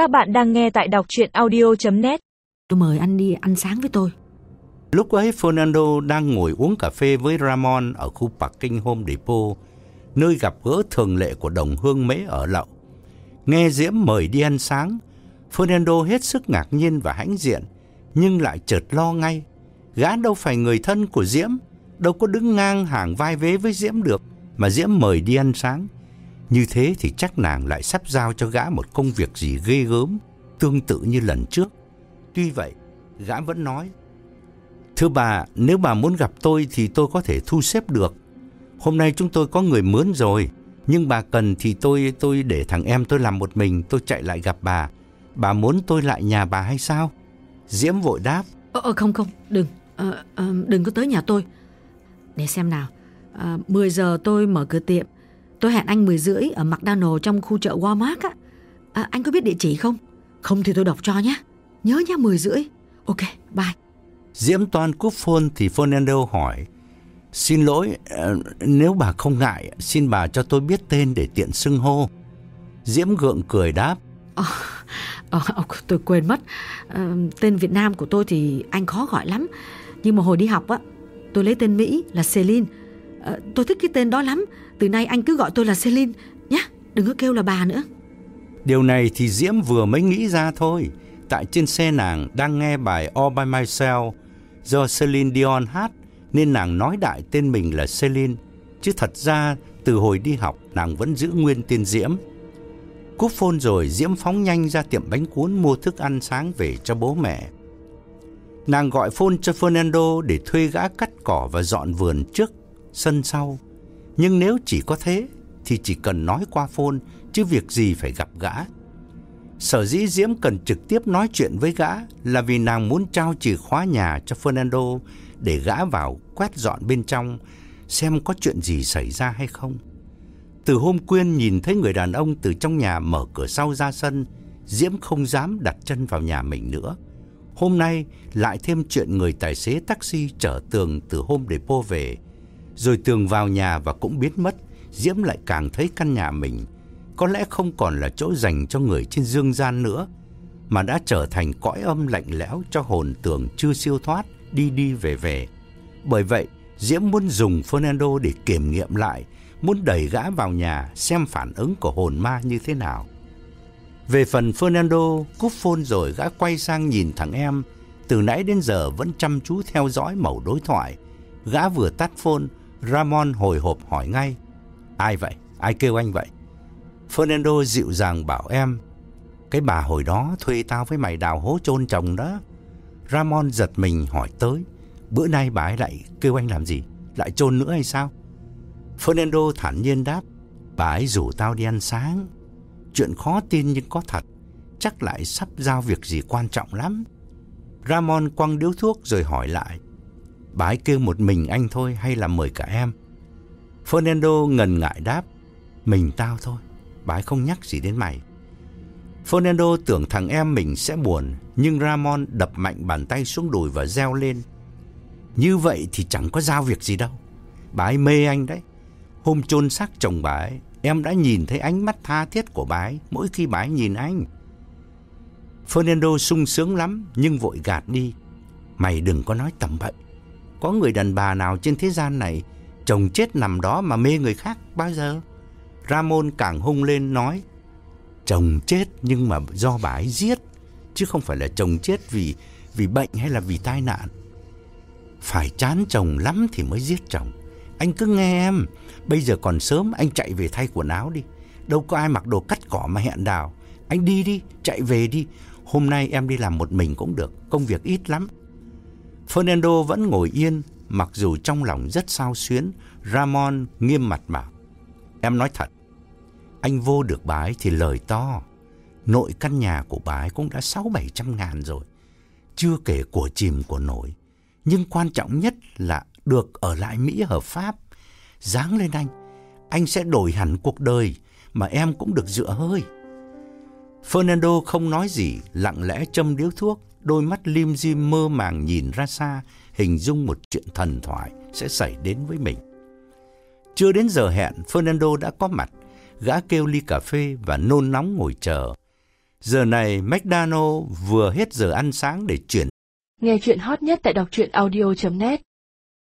Các bạn đang nghe tại đọc chuyện audio.net Tôi mời anh đi ăn sáng với tôi. Lúc ấy Fernando đang ngồi uống cà phê với Ramon ở khu parking Home Depot, nơi gặp gỡ thường lệ của đồng hương mễ ở lậu. Nghe Diễm mời đi ăn sáng, Fernando hết sức ngạc nhiên và hãnh diện, nhưng lại chợt lo ngay. Gã đâu phải người thân của Diễm, đâu có đứng ngang hàng vai vế với Diễm được, mà Diễm mời đi ăn sáng. Như thế thì chắc nàng lại sắp giao cho gã một công việc gì ghê gớm, tương tự như lần trước. Tuy vậy, gã vẫn nói, Thưa bà, nếu bà muốn gặp tôi thì tôi có thể thu xếp được. Hôm nay chúng tôi có người mướn rồi, nhưng bà cần thì tôi tôi để thằng em tôi làm một mình, tôi chạy lại gặp bà. Bà muốn tôi lại nhà bà hay sao? Diễm vội đáp. Ờ, ờ không không, đừng, ờ, ờ, đừng có tới nhà tôi. Để xem nào, ờ, À, 10 giờ tôi mở cửa tiệm. Tôi hẹn anh 10 rưỡi ở McDonald trong khu chợ Walmart á. À, anh có biết địa chỉ không? Không thì tôi đọc cho nhé. Nhớ nhá 10 rưỡi. Ok, bye. Diễm toan cúp phone thì Fernando hỏi. Xin lỗi, ờ, nếu bà không ngại, xin bà cho tôi biết tên để tiện xưng hô. Diễm gượng cười đáp. Ờ, ờ, ờ, tôi quên mất. Ờ, tên Việt Nam của tôi thì anh khó gọi lắm. Nhưng mà hồi đi học á, tôi lấy tên Mỹ là Celine. Ờ, tôi thích cái tên đó lắm. Từ nay anh cứ gọi tôi là Celine nhé. Đừng có kêu là bà nữa. Điều này thì Diễm vừa mới nghĩ ra thôi. Tại trên xe nàng đang nghe bài All By Myself do Celine Dion hát nên nàng nói đại tên mình là Celine. Chứ thật ra từ hồi đi học nàng vẫn giữ nguyên tên Diễm. Cúp phone rồi Diễm phóng nhanh ra tiệm bánh cuốn mua thức ăn sáng về cho bố mẹ. Nàng gọi phone cho Fernando để thuê gã cắt cỏ và dọn vườn trước, sân sau. Nhưng nếu chỉ có thế thì chỉ cần nói qua phone chứ việc gì phải gặp gã. Sở dĩ Diễm cần trực tiếp nói chuyện với gã là vì nàng muốn trao chìa khóa nhà cho Fernando để gã vào quét dọn bên trong xem có chuyện gì xảy ra hay không. Từ hôm Quyên nhìn thấy người đàn ông từ trong nhà mở cửa sau ra sân, Diễm không dám đặt chân vào nhà mình nữa. Hôm nay lại thêm chuyện người tài xế taxi chở Tường từ hôm depot về, rồi Tường vào nhà và cũng biến mất, Diễm lại càng thấy căn nhà mình có lẽ không còn là chỗ dành cho người trên dương gian nữa, mà đã trở thành cõi âm lạnh lẽo cho hồn Tường chưa siêu thoát đi đi về về. Bởi vậy, Diễm muốn dùng Fernando để kiểm nghiệm lại, muốn đẩy gã vào nhà xem phản ứng của hồn ma như thế nào. Về phần Fernando, cúp phone rồi gã quay sang nhìn thằng em, từ nãy đến giờ vẫn chăm chú theo dõi mẩu đối thoại. Gã vừa tắt phone, Ramon hồi hộp hỏi ngay. Ai vậy? Ai kêu anh vậy? Fernando dịu dàng bảo em, cái bà hồi đó thuê tao với mày đào hố chôn chồng đó. Ramon giật mình hỏi tới, bữa nay bà ấy lại kêu anh làm gì? Lại chôn nữa hay sao? Fernando thản nhiên đáp, bà ấy rủ tao đi ăn sáng. Chuyện khó tin nhưng có thật, chắc lại sắp giao việc gì quan trọng lắm. Ramon quăng điếu thuốc rồi hỏi lại, bà ấy kêu một mình anh thôi hay là mời cả em? Fernando ngần ngại đáp, mình tao thôi, bà ấy không nhắc gì đến mày. Fernando tưởng thằng em mình sẽ buồn, nhưng Ramon đập mạnh bàn tay xuống đùi và reo lên. Như vậy thì chẳng có giao việc gì đâu. Bà ấy mê anh đấy. Hôm chôn xác chồng bà ấy, em đã nhìn thấy ánh mắt tha thiết của bà ấy mỗi khi bà ấy nhìn anh. Fernando sung sướng lắm nhưng vội gạt đi. Mày đừng có nói tầm bậy. Có người đàn bà nào trên thế gian này chồng chết nằm đó mà mê người khác bao giờ? Ramon càng hung lên nói chồng chết nhưng mà do bà ấy giết chứ không phải là chồng chết vì vì bệnh hay là vì tai nạn. Phải chán chồng lắm thì mới giết chồng. Anh cứ nghe em, bây giờ còn sớm anh chạy về thay quần áo đi. Đâu có ai mặc đồ cắt cỏ mà hẹn đào. Anh đi đi, chạy về đi. Hôm nay em đi làm một mình cũng được, công việc ít lắm. Fernando vẫn ngồi yên, mặc dù trong lòng rất sao xuyến, Ramon nghiêm mặt bảo. Em nói thật, anh vô được bà ấy thì lời to. Nội căn nhà của bà ấy cũng đã sáu bảy trăm ngàn rồi. Chưa kể của chìm của nổi. Nhưng quan trọng nhất là được ở lại Mỹ hợp pháp. Dáng lên anh, anh sẽ đổi hẳn cuộc đời mà em cũng được dựa hơi. Fernando không nói gì, lặng lẽ châm điếu thuốc, đôi mắt lim dim mơ màng nhìn ra xa, hình dung một chuyện thần thoại sẽ xảy đến với mình. Chưa đến giờ hẹn, Fernando đã có mặt. Gã kêu ly cà phê và nôn nóng ngồi chờ. Giờ này McDonald vừa hết giờ ăn sáng để chuyển Nghe chuyện hot nhất tại đọc truyện audio.net